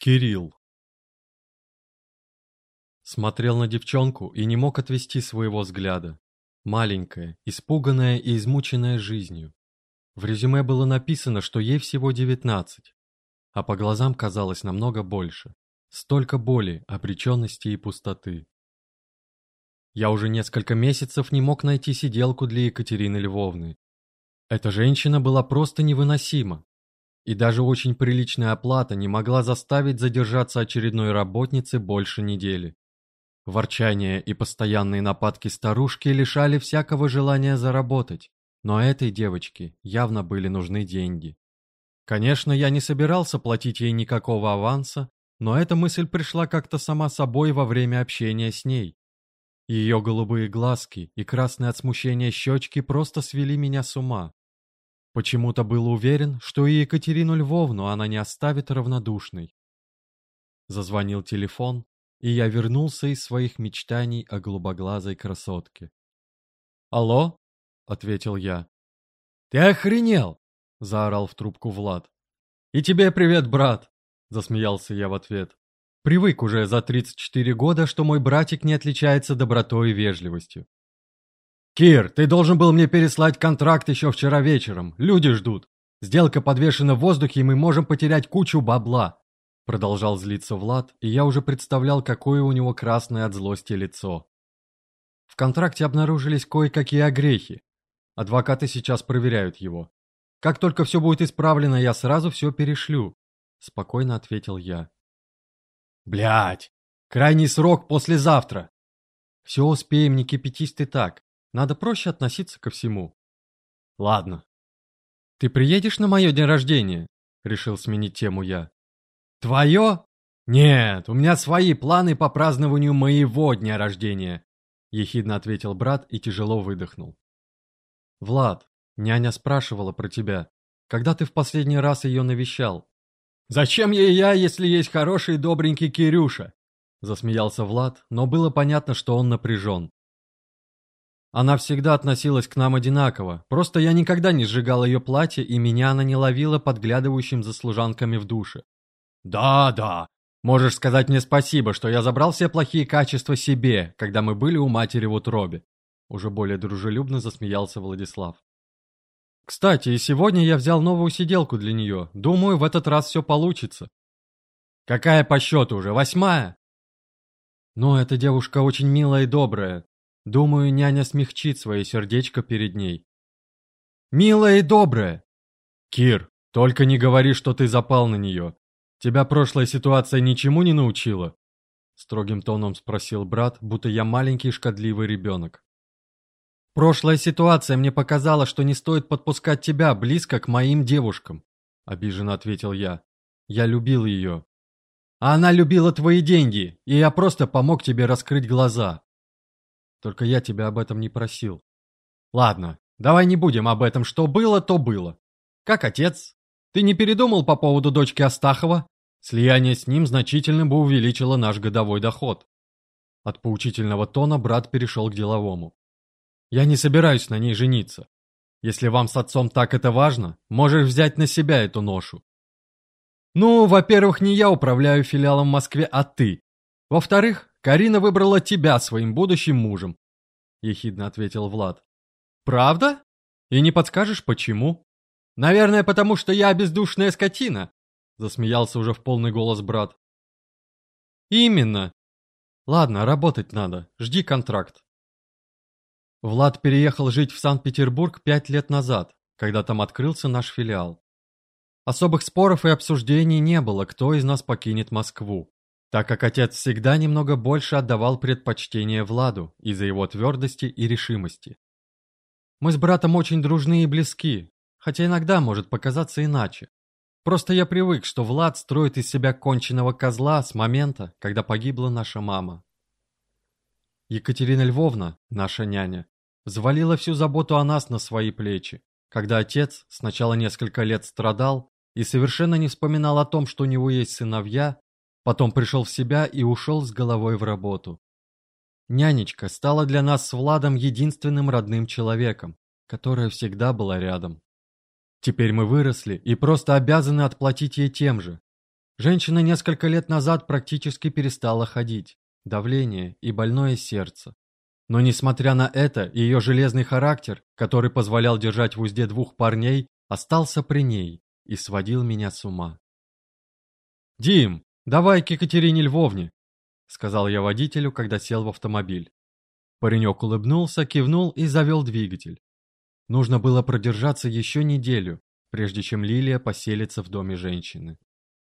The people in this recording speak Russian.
Кирилл Смотрел на девчонку и не мог отвести своего взгляда. Маленькая, испуганная и измученная жизнью. В резюме было написано, что ей всего девятнадцать, а по глазам казалось намного больше. Столько боли, обреченности и пустоты. Я уже несколько месяцев не мог найти сиделку для Екатерины Львовны. Эта женщина была просто невыносима, и даже очень приличная оплата не могла заставить задержаться очередной работницы больше недели. Ворчание и постоянные нападки старушки лишали всякого желания заработать, но этой девочке явно были нужны деньги. Конечно, я не собирался платить ей никакого аванса, но эта мысль пришла как-то сама собой во время общения с ней. Ее голубые глазки и красные от смущения щечки просто свели меня с ума. Почему-то был уверен, что и Екатерину Львовну она не оставит равнодушной. Зазвонил телефон, и я вернулся из своих мечтаний о голубоглазой красотке. «Алло?» — ответил я. «Ты охренел!» — заорал в трубку Влад. «И тебе привет, брат!» — засмеялся я в ответ. Привык уже за 34 года, что мой братик не отличается добротой и вежливостью. «Кир, ты должен был мне переслать контракт еще вчера вечером. Люди ждут. Сделка подвешена в воздухе, и мы можем потерять кучу бабла». Продолжал злиться Влад, и я уже представлял, какое у него красное от злости лицо. В контракте обнаружились кое-какие огрехи. Адвокаты сейчас проверяют его. Как только все будет исправлено, я сразу все перешлю. Спокойно ответил я. Блять, крайний срок послезавтра. Все успеем, не кипятись ты так. Надо проще относиться ко всему. Ладно. Ты приедешь на мое день рождения? Решил сменить тему я. Твое? Нет, у меня свои планы по празднованию моего дня рождения. Ехидно ответил брат и тяжело выдохнул. Влад, няня спрашивала про тебя. Когда ты в последний раз ее навещал? Зачем ей я, если есть хороший и добренький Кирюша? Засмеялся Влад, но было понятно, что он напряжен. Она всегда относилась к нам одинаково, просто я никогда не сжигал ее платье, и меня она не ловила подглядывающим за служанками в душе. «Да, да, можешь сказать мне спасибо, что я забрал все плохие качества себе, когда мы были у матери в утробе», уже более дружелюбно засмеялся Владислав. «Кстати, и сегодня я взял новую сиделку для нее. Думаю, в этот раз все получится». «Какая по счету уже, восьмая?» «Ну, эта девушка очень милая и добрая, Думаю, няня смягчит свое сердечко перед ней. «Милая и добрая!» «Кир, только не говори, что ты запал на нее. Тебя прошлая ситуация ничему не научила?» Строгим тоном спросил брат, будто я маленький шкодливый ребенок. «Прошлая ситуация мне показала, что не стоит подпускать тебя близко к моим девушкам», обиженно ответил я. «Я любил ее». «А она любила твои деньги, и я просто помог тебе раскрыть глаза. Только я тебя об этом не просил. Ладно, давай не будем об этом. Что было, то было. Как отец? Ты не передумал по поводу дочки Астахова? Слияние с ним значительно бы увеличило наш годовой доход. От поучительного тона брат перешел к деловому. Я не собираюсь на ней жениться. Если вам с отцом так это важно, можешь взять на себя эту ношу. Ну, во-первых, не я управляю филиалом в Москве, а ты. Во-вторых, Карина выбрала тебя своим будущим мужем», — ехидно ответил Влад. «Правда? И не подскажешь, почему?» «Наверное, потому что я бездушная скотина», — засмеялся уже в полный голос брат. «Именно. Ладно, работать надо. Жди контракт». Влад переехал жить в Санкт-Петербург пять лет назад, когда там открылся наш филиал. Особых споров и обсуждений не было, кто из нас покинет Москву так как отец всегда немного больше отдавал предпочтение Владу из-за его твердости и решимости. Мы с братом очень дружны и близки, хотя иногда может показаться иначе. Просто я привык, что Влад строит из себя конченного козла с момента, когда погибла наша мама. Екатерина Львовна, наша няня, взвалила всю заботу о нас на свои плечи, когда отец сначала несколько лет страдал и совершенно не вспоминал о том, что у него есть сыновья, Потом пришел в себя и ушел с головой в работу. Нянечка стала для нас с Владом единственным родным человеком, которая всегда была рядом. Теперь мы выросли и просто обязаны отплатить ей тем же. Женщина несколько лет назад практически перестала ходить, давление и больное сердце. Но несмотря на это, ее железный характер, который позволял держать в узде двух парней, остался при ней и сводил меня с ума. «Дим, давай к Екатерине Львовне!» — сказал я водителю, когда сел в автомобиль. Паренек улыбнулся, кивнул и завел двигатель. Нужно было продержаться еще неделю, прежде чем Лилия поселится в доме женщины.